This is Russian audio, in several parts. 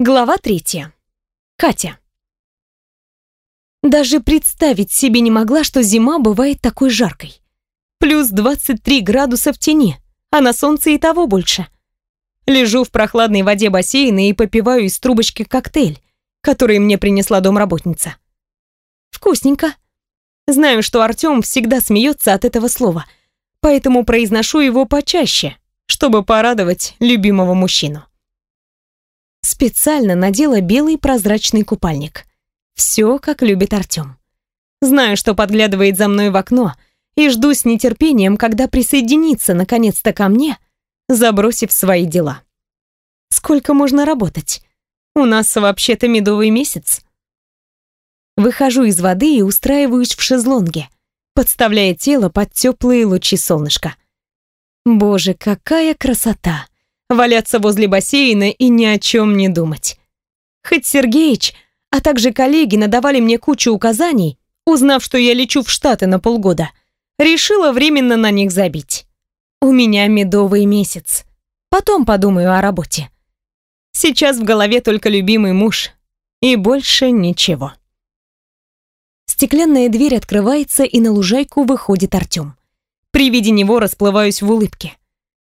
Глава третья. Катя. Даже представить себе не могла, что зима бывает такой жаркой. Плюс 23 градуса в тени, а на солнце и того больше. Лежу в прохладной воде бассейна и попиваю из трубочки коктейль, который мне принесла домработница. Вкусненько. Знаю, что Артём всегда смеется от этого слова, поэтому произношу его почаще, чтобы порадовать любимого мужчину. Специально надела белый прозрачный купальник. Все, как любит Артем. Знаю, что подглядывает за мной в окно, и жду с нетерпением, когда присоединится наконец-то ко мне, забросив свои дела. Сколько можно работать? У нас вообще-то медовый месяц. Выхожу из воды и устраиваюсь в шезлонге, подставляя тело под теплые лучи солнышка. Боже, какая красота! Валяться возле бассейна и ни о чем не думать. Хоть Сергеич, а также коллеги надавали мне кучу указаний, узнав, что я лечу в Штаты на полгода, решила временно на них забить. У меня медовый месяц. Потом подумаю о работе. Сейчас в голове только любимый муж. И больше ничего. Стеклянная дверь открывается, и на лужайку выходит Артем. При виде него расплываюсь в улыбке.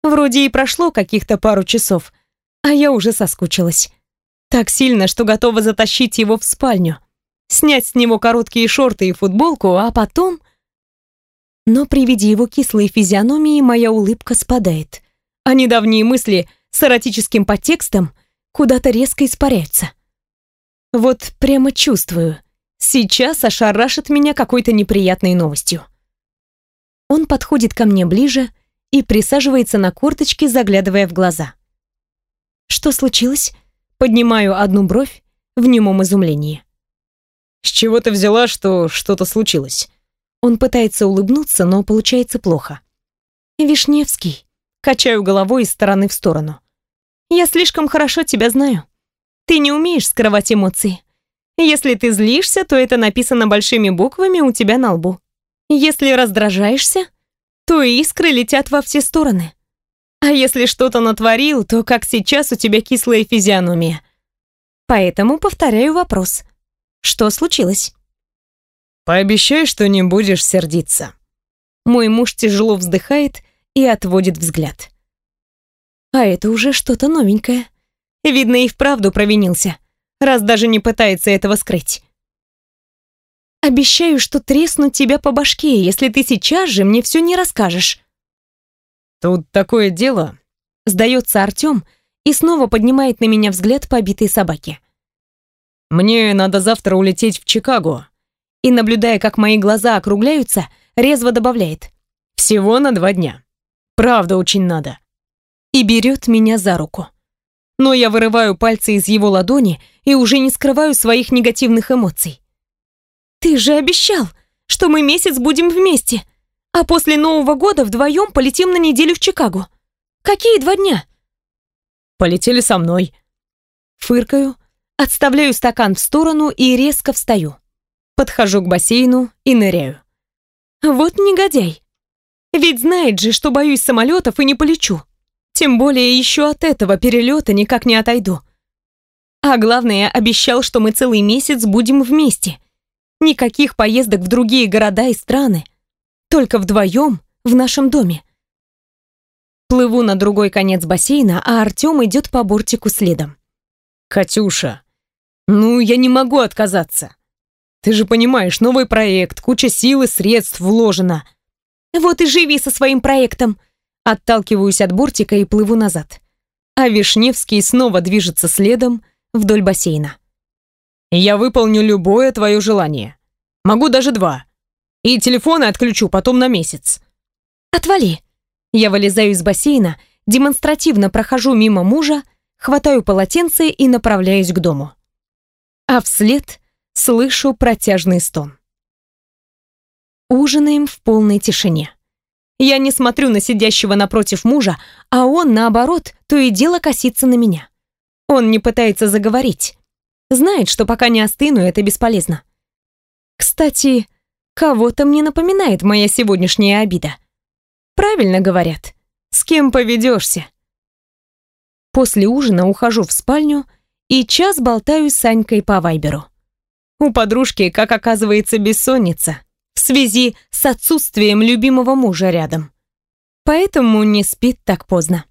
Вроде и прошло каких-то пару часов, а я уже соскучилась. Так сильно, что готова затащить его в спальню, снять с него короткие шорты и футболку, а потом... Но при виде его кислой физиономии моя улыбка спадает, а недавние мысли с эротическим подтекстом куда-то резко испаряются. Вот прямо чувствую, сейчас ошарашит меня какой-то неприятной новостью. Он подходит ко мне ближе, и присаживается на корточки, заглядывая в глаза. «Что случилось?» Поднимаю одну бровь в немом изумлении. «С чего ты взяла, что что-то случилось?» Он пытается улыбнуться, но получается плохо. «Вишневский». Качаю головой из стороны в сторону. «Я слишком хорошо тебя знаю. Ты не умеешь скрывать эмоции. Если ты злишься, то это написано большими буквами у тебя на лбу. Если раздражаешься, то искры летят во все стороны. А если что-то натворил, то как сейчас у тебя кислая физиономия. Поэтому повторяю вопрос. Что случилось? Пообещай, что не будешь сердиться. Мой муж тяжело вздыхает и отводит взгляд. А это уже что-то новенькое. Видно, и вправду провинился, раз даже не пытается этого скрыть. Обещаю, что тресну тебя по башке, если ты сейчас же мне все не расскажешь. Тут такое дело. Сдается Артем и снова поднимает на меня взгляд побитой собаки. Мне надо завтра улететь в Чикаго. И, наблюдая, как мои глаза округляются, резво добавляет. Всего на два дня. Правда, очень надо. И берет меня за руку. Но я вырываю пальцы из его ладони и уже не скрываю своих негативных эмоций. «Ты же обещал, что мы месяц будем вместе, а после Нового года вдвоем полетим на неделю в Чикаго. Какие два дня?» «Полетели со мной». Фыркаю, отставляю стакан в сторону и резко встаю. Подхожу к бассейну и ныряю. Вот негодяй. Ведь знает же, что боюсь самолетов и не полечу. Тем более еще от этого перелета никак не отойду. А главное, обещал, что мы целый месяц будем вместе. Никаких поездок в другие города и страны. Только вдвоем в нашем доме. Плыву на другой конец бассейна, а Артем идет по бортику следом. «Катюша, ну я не могу отказаться. Ты же понимаешь, новый проект, куча сил и средств вложена». «Вот и живи со своим проектом!» Отталкиваюсь от бортика и плыву назад. А Вишневский снова движется следом вдоль бассейна. Я выполню любое твое желание. Могу даже два. И телефоны отключу потом на месяц. Отвали. Я вылезаю из бассейна, демонстративно прохожу мимо мужа, хватаю полотенце и направляюсь к дому. А вслед слышу протяжный стон. Ужинаем в полной тишине. Я не смотрю на сидящего напротив мужа, а он, наоборот, то и дело косится на меня. Он не пытается заговорить, Знает, что пока не остыну, это бесполезно. Кстати, кого-то мне напоминает моя сегодняшняя обида. Правильно говорят. С кем поведешься? После ужина ухожу в спальню и час болтаю с Санькой по вайберу. У подружки, как оказывается, бессонница в связи с отсутствием любимого мужа рядом. Поэтому не спит так поздно.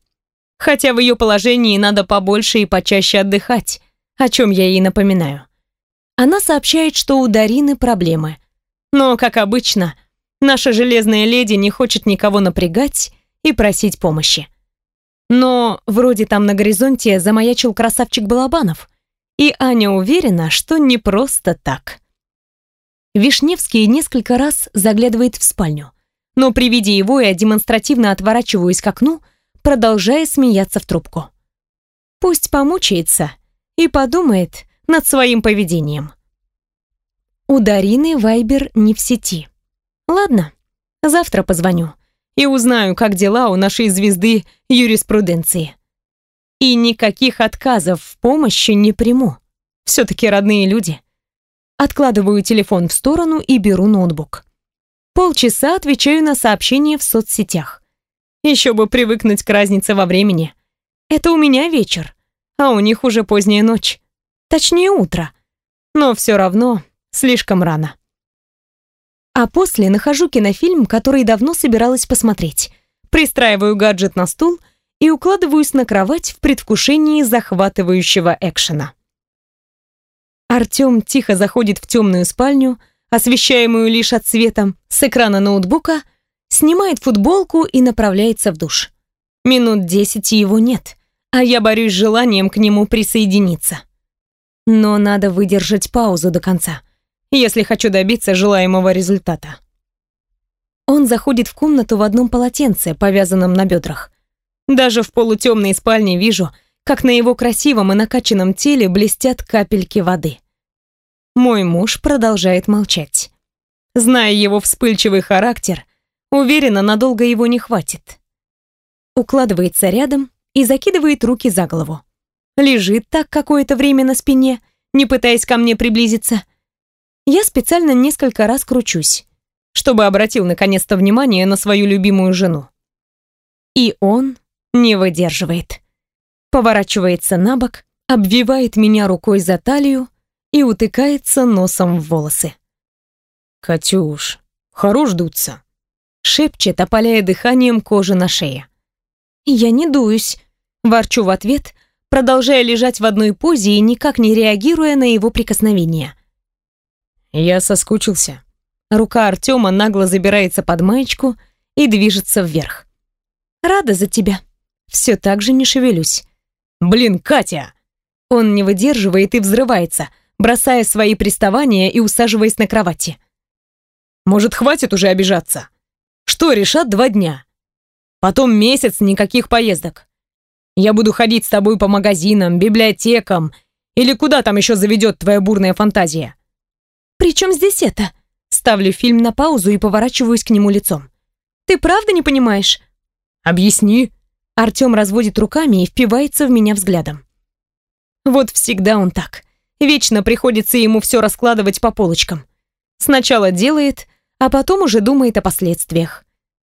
Хотя в ее положении надо побольше и почаще отдыхать, о чем я ей напоминаю. Она сообщает, что у Дарины проблемы. Но, как обычно, наша железная леди не хочет никого напрягать и просить помощи. Но вроде там на горизонте замаячил красавчик Балабанов, и Аня уверена, что не просто так. Вишневский несколько раз заглядывает в спальню, но при виде его я демонстративно отворачиваюсь к окну, продолжая смеяться в трубку. Пусть помучается и подумает над своим поведением. У Дарины Вайбер не в сети. Ладно, завтра позвоню и узнаю, как дела у нашей звезды юриспруденции. И никаких отказов в помощи не приму. Все-таки родные люди. Откладываю телефон в сторону и беру ноутбук. Полчаса отвечаю на сообщения в соцсетях. Еще бы привыкнуть к разнице во времени. Это у меня вечер, а у них уже поздняя ночь. Точнее, утро. Но все равно слишком рано. А после нахожу кинофильм, который давно собиралась посмотреть. Пристраиваю гаджет на стул и укладываюсь на кровать в предвкушении захватывающего экшена. Артём тихо заходит в темную спальню, освещаемую лишь от света с экрана ноутбука, снимает футболку и направляется в душ. Минут десять его нет, а я борюсь с желанием к нему присоединиться. Но надо выдержать паузу до конца если хочу добиться желаемого результата. Он заходит в комнату в одном полотенце, повязанном на бедрах. Даже в полутемной спальне вижу, как на его красивом и накачанном теле блестят капельки воды. Мой муж продолжает молчать. Зная его вспыльчивый характер, уверена, надолго его не хватит. Укладывается рядом и закидывает руки за голову. Лежит так какое-то время на спине, не пытаясь ко мне приблизиться, я специально несколько раз кручусь, чтобы обратил наконец-то внимание на свою любимую жену. И он не выдерживает. Поворачивается на бок, обвивает меня рукой за талию и утыкается носом в волосы. «Катюш, хорош дуться», — шепчет, опаляя дыханием кожи на шее. «Я не дуюсь», — ворчу в ответ, продолжая лежать в одной позе и никак не реагируя на его прикосновения. Я соскучился. Рука Артема нагло забирается под маечку и движется вверх. Рада за тебя. Все так же не шевелюсь. Блин, Катя! Он не выдерживает и взрывается, бросая свои приставания и усаживаясь на кровати. Может, хватит уже обижаться? Что решат два дня? Потом месяц никаких поездок. Я буду ходить с тобой по магазинам, библиотекам или куда там еще заведет твоя бурная фантазия. «При чем здесь это?» Ставлю фильм на паузу и поворачиваюсь к нему лицом. «Ты правда не понимаешь?» «Объясни». Артем разводит руками и впивается в меня взглядом. Вот всегда он так. Вечно приходится ему все раскладывать по полочкам. Сначала делает, а потом уже думает о последствиях.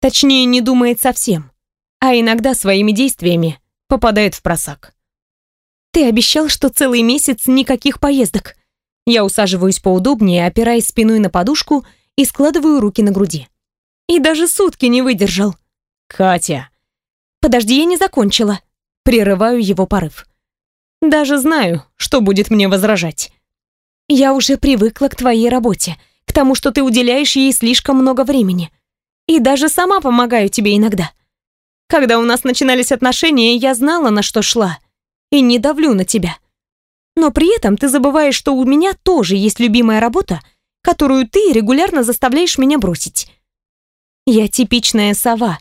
Точнее, не думает совсем, а иногда своими действиями попадает в просак. «Ты обещал, что целый месяц никаких поездок», я усаживаюсь поудобнее, опираясь спиной на подушку и складываю руки на груди. И даже сутки не выдержал. «Катя!» «Подожди, я не закончила». Прерываю его порыв. «Даже знаю, что будет мне возражать. Я уже привыкла к твоей работе, к тому, что ты уделяешь ей слишком много времени. И даже сама помогаю тебе иногда. Когда у нас начинались отношения, я знала, на что шла. И не давлю на тебя. Но при этом ты забываешь, что у меня тоже есть любимая работа, которую ты регулярно заставляешь меня бросить. Я типичная сова,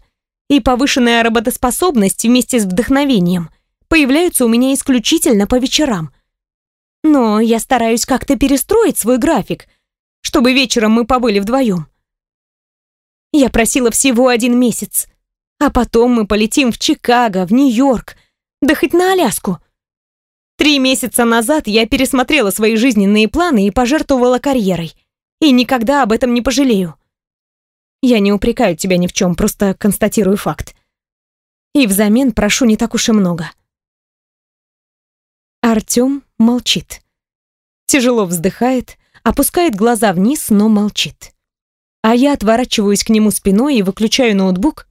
и повышенная работоспособность вместе с вдохновением появляются у меня исключительно по вечерам. Но я стараюсь как-то перестроить свой график, чтобы вечером мы побыли вдвоем. Я просила всего один месяц, а потом мы полетим в Чикаго, в Нью-Йорк, да хоть на Аляску. Три месяца назад я пересмотрела свои жизненные планы и пожертвовала карьерой. И никогда об этом не пожалею. Я не упрекаю тебя ни в чем, просто констатирую факт. И взамен прошу не так уж и много. Артём молчит. Тяжело вздыхает, опускает глаза вниз, но молчит. А я отворачиваюсь к нему спиной и выключаю ноутбук,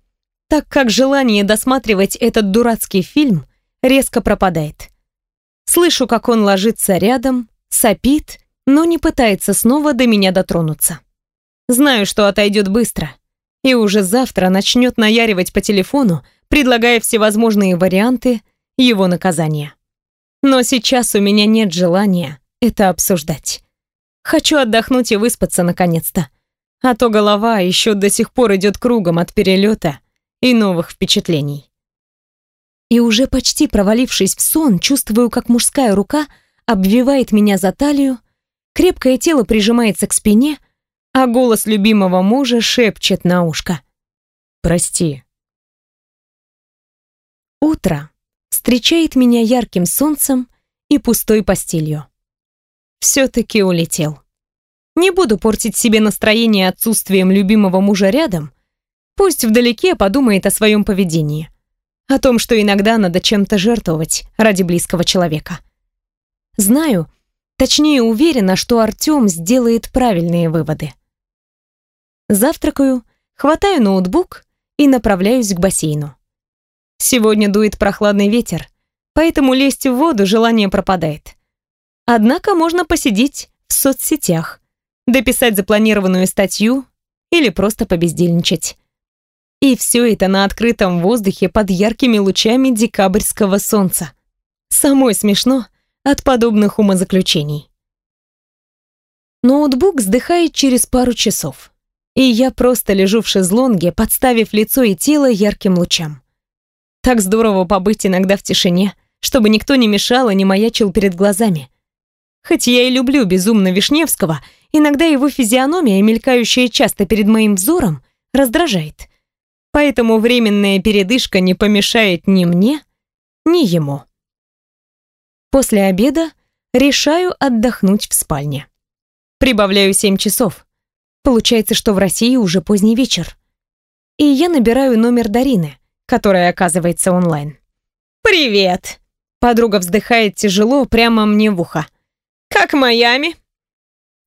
так как желание досматривать этот дурацкий фильм резко пропадает. Слышу, как он ложится рядом, сопит, но не пытается снова до меня дотронуться. Знаю, что отойдет быстро, и уже завтра начнет наяривать по телефону, предлагая всевозможные варианты его наказания. Но сейчас у меня нет желания это обсуждать. Хочу отдохнуть и выспаться наконец-то. А то голова еще до сих пор идет кругом от перелета и новых впечатлений. И уже почти провалившись в сон, чувствую, как мужская рука обвивает меня за талию, крепкое тело прижимается к спине, а голос любимого мужа шепчет на ушко. «Прости». Утро встречает меня ярким солнцем и пустой постелью. Все-таки улетел. Не буду портить себе настроение отсутствием любимого мужа рядом, пусть вдалеке подумает о своем поведении, о том, что иногда надо чем-то жертвовать ради близкого человека. Знаю, точнее уверена, что Артем сделает правильные выводы. Завтракаю, хватаю ноутбук и направляюсь к бассейну. Сегодня дует прохладный ветер, поэтому лезть в воду желание пропадает. Однако можно посидеть в соцсетях, дописать запланированную статью или просто побездельничать. И все это на открытом воздухе под яркими лучами декабрьского солнца. Самой смешно от подобных умозаключений. Ноутбук вздыхает через пару часов и я просто лежу в шезлонге, подставив лицо и тело ярким лучам. Так здорово побыть иногда в тишине, чтобы никто не мешал и не маячил перед глазами. Хоть я и люблю безумно Вишневского, иногда его физиономия, мелькающая часто перед моим взором, раздражает. Поэтому временная передышка не помешает ни мне, ни ему. После обеда решаю отдохнуть в спальне. Прибавляю 7 часов. Получается, что в России уже поздний вечер. И я набираю номер Дарины, которая оказывается онлайн. «Привет!» Подруга вздыхает тяжело прямо мне в ухо. «Как Майами?»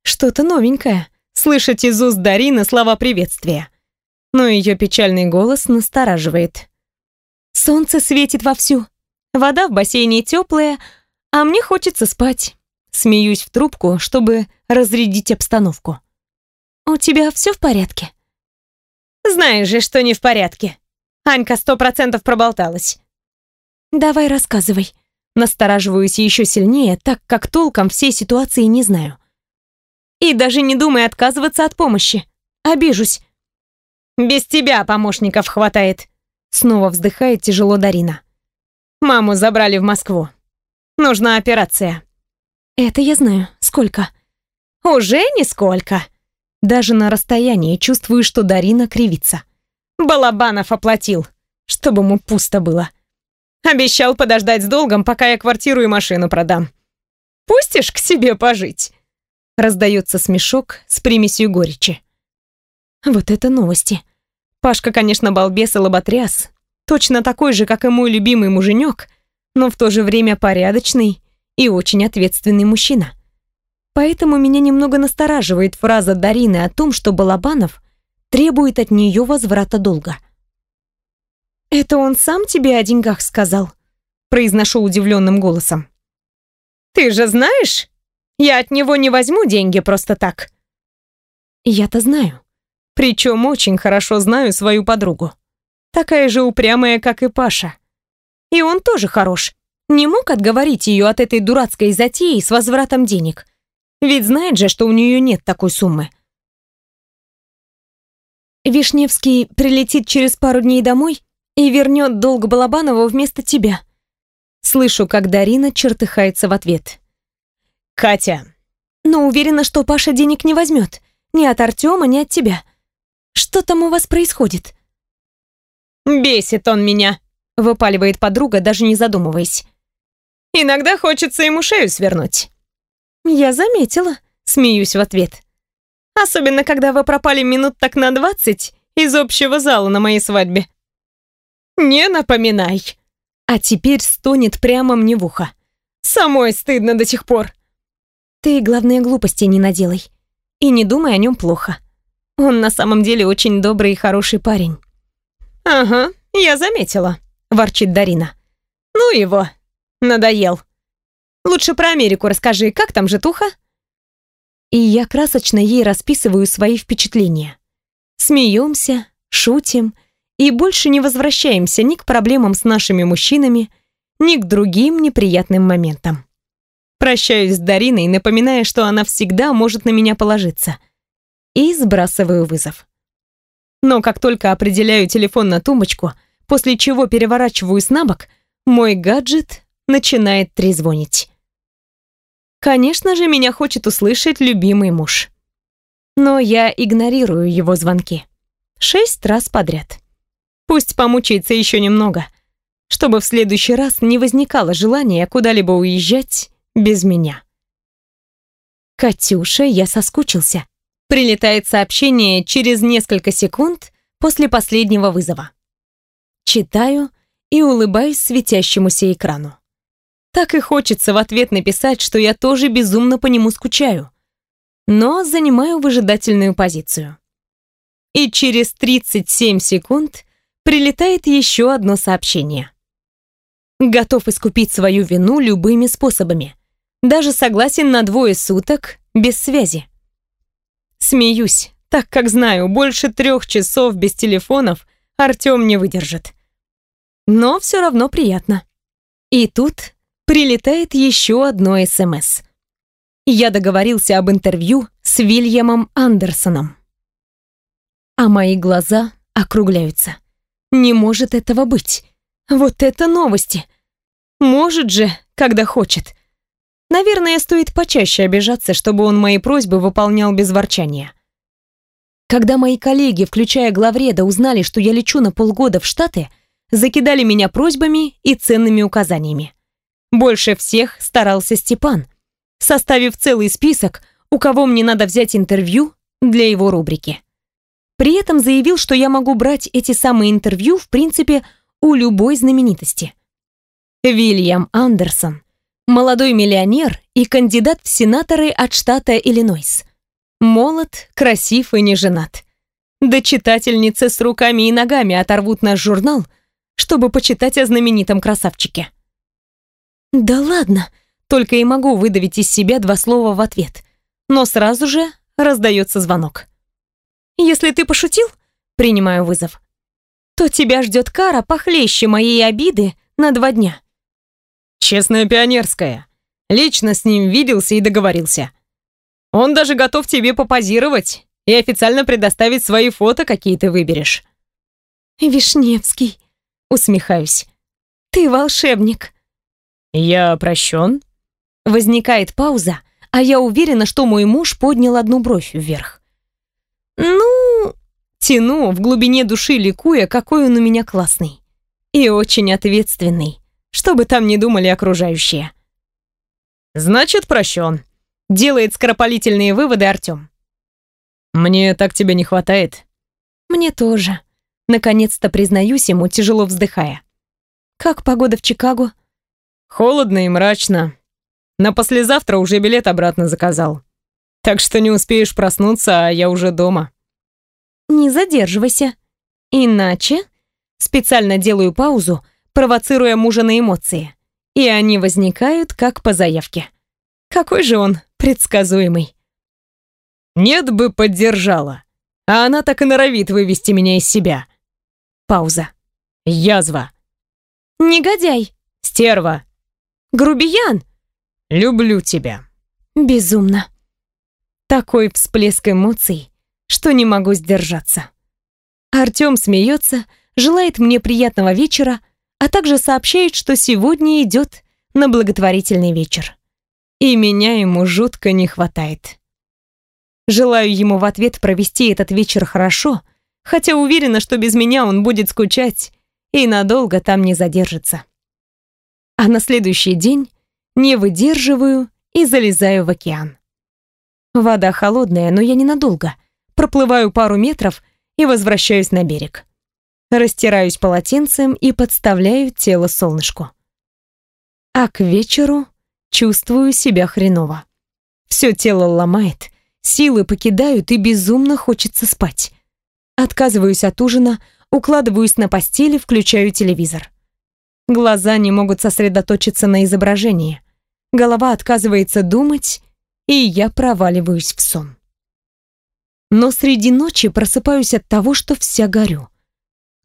Что-то новенькое. Слышать из уст Дарины слова приветствия. Но ее печальный голос настораживает. Солнце светит вовсю. Вода в бассейне теплая, а мне хочется спать. Смеюсь в трубку, чтобы разрядить обстановку. «У тебя все в порядке?» «Знаешь же, что не в порядке. Анька сто процентов проболталась». «Давай рассказывай». Настораживаюсь еще сильнее, так как толком всей ситуации не знаю. И даже не думай отказываться от помощи. Обижусь. «Без тебя помощников хватает», — снова вздыхает тяжело Дарина. «Маму забрали в Москву. Нужна операция». «Это я знаю. Сколько?» «Уже нисколько», даже на расстоянии чувствую, что Дарина кривится. Балабанов оплатил, чтобы ему пусто было. Обещал подождать с долгом, пока я квартиру и машину продам. Пустишь к себе пожить?» Раздается смешок с примесью горечи. Вот это новости. Пашка, конечно, балбес и лоботряс. Точно такой же, как и мой любимый муженек, но в то же время порядочный и очень ответственный мужчина. Поэтому меня немного настораживает фраза Дарины о том, что Балабанов требует от нее возврата долга. «Это он сам тебе о деньгах сказал?» произношу удивленным голосом. «Ты же знаешь, я от него не возьму деньги просто так». Я-то знаю. Причем очень хорошо знаю свою подругу. Такая же упрямая, как и Паша. И он тоже хорош. Не мог отговорить ее от этой дурацкой затеи с возвратом денег. Ведь знает же, что у нее нет такой суммы. Вишневский прилетит через пару дней домой и вернет долг Балабанову вместо тебя. Слышу, как Дарина чертыхается в ответ. Катя. Но уверена, что Паша денег не возьмет. Ни от Артема, ни от тебя. Что там у вас происходит? Бесит он меня, выпаливает подруга, даже не задумываясь. Иногда хочется ему шею свернуть. «Я заметила», — смеюсь в ответ. «Особенно, когда вы пропали минут так на двадцать из общего зала на моей свадьбе». «Не напоминай». А теперь стонет прямо мне в ухо. Самой стыдно до сих пор. Ты, главное, глупости не наделай. И не думай о нем плохо. Он на самом деле очень добрый и хороший парень. Ага, я заметила, ворчит Дарина. Ну его, надоел. Лучше про Америку расскажи, как там житуха? И я красочно ей расписываю свои впечатления. Смеемся, шутим и больше не возвращаемся ни к проблемам с нашими мужчинами, ни к другим неприятным моментам. Прощаюсь с Дариной, напоминая, что она всегда может на меня положиться. И сбрасываю вызов. Но как только определяю телефон на тумбочку, после чего переворачиваюсь на бок, мой гаджет начинает трезвонить. Конечно же, меня хочет услышать любимый муж. Но я игнорирую его звонки. Шесть раз подряд. Пусть помучается еще немного, чтобы в следующий раз не возникало желания куда-либо уезжать без меня. «Катюша, я соскучился». Прилетает сообщение через несколько секунд после последнего вызова. Читаю и улыбаюсь светящемуся экрану. Так и хочется в ответ написать, что я тоже безумно по нему скучаю. Но занимаю выжидательную позицию. И через 37 секунд прилетает еще одно сообщение. Готов искупить свою вину любыми способами. Даже согласен на двое суток без связи. Смеюсь, так как знаю, больше трех часов без телефонов Артем не выдержит. Но все равно приятно. И тут прилетает еще одно СМС. Я договорился об интервью с Вильямом Андерсоном. А мои глаза округляются. Не может этого быть. Вот это новости. Может же, когда хочет. Наверное, стоит почаще обижаться, чтобы он мои просьбы выполнял без ворчания. Когда мои коллеги, включая главреда, узнали, что я лечу на полгода в Штаты, закидали меня просьбами и ценными указаниями. Больше всех старался Степан, составив целый список, у кого мне надо взять интервью для его рубрики. При этом заявил, что я могу брать эти самые интервью, в принципе, у любой знаменитости. Вильям Андерсон Молодой миллионер и кандидат в сенаторы от штата Иллинойс. Молод, красив и не женат. Да читательницы с руками и ногами оторвут наш журнал, чтобы почитать о знаменитом красавчике. Да ладно, только и могу выдавить из себя два слова в ответ. Но сразу же раздается звонок. Если ты пошутил, принимаю вызов, то тебя ждет кара похлеще моей обиды на два дня. Честная пионерская. Лично с ним виделся и договорился. Он даже готов тебе попозировать и официально предоставить свои фото, какие ты выберешь. Вишневский, усмехаюсь. Ты волшебник. Я прощен. Возникает пауза, а я уверена, что мой муж поднял одну бровь вверх. Ну, тяну в глубине души ликуя, какой он у меня классный и очень ответственный что бы там ни думали окружающие. «Значит, прощен», — делает скоропалительные выводы Артем. «Мне так тебя не хватает». «Мне тоже», — наконец-то признаюсь ему, тяжело вздыхая. «Как погода в Чикаго?» «Холодно и мрачно. На послезавтра уже билет обратно заказал. Так что не успеешь проснуться, а я уже дома». «Не задерживайся. Иначе...» Специально делаю паузу, — провоцируя мужа на эмоции. И они возникают как по заявке. Какой же он предсказуемый. Нет бы поддержала. А она так и норовит вывести меня из себя. Пауза. Язва. Негодяй. Стерва. Грубиян. Люблю тебя. Безумно. Такой всплеск эмоций, что не могу сдержаться. Артём смеется, желает мне приятного вечера, а также сообщает, что сегодня идет на благотворительный вечер. И меня ему жутко не хватает. Желаю ему в ответ провести этот вечер хорошо, хотя уверена, что без меня он будет скучать и надолго там не задержится. А на следующий день не выдерживаю и залезаю в океан. Вода холодная, но я ненадолго. Проплываю пару метров и возвращаюсь на берег растираюсь полотенцем и подставляю тело солнышку. А к вечеру Чувствую себя хреново. Все тело ломает, силы покидают и безумно хочется спать. Отказываюсь от ужина, укладываюсь на постели, включаю телевизор. Глаза не могут сосредоточиться на изображении. Голова отказывается думать, и я проваливаюсь в сон. Но среди ночи просыпаюсь от того, что вся горю.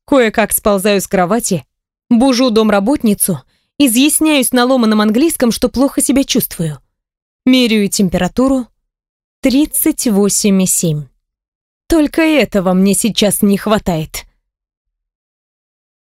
Кое-как сползаю с кровати, бужу домработницу, изъясняюсь на ломаном английском, что плохо себя чувствую. Меряю температуру 38,7. Только этого мне сейчас не хватает.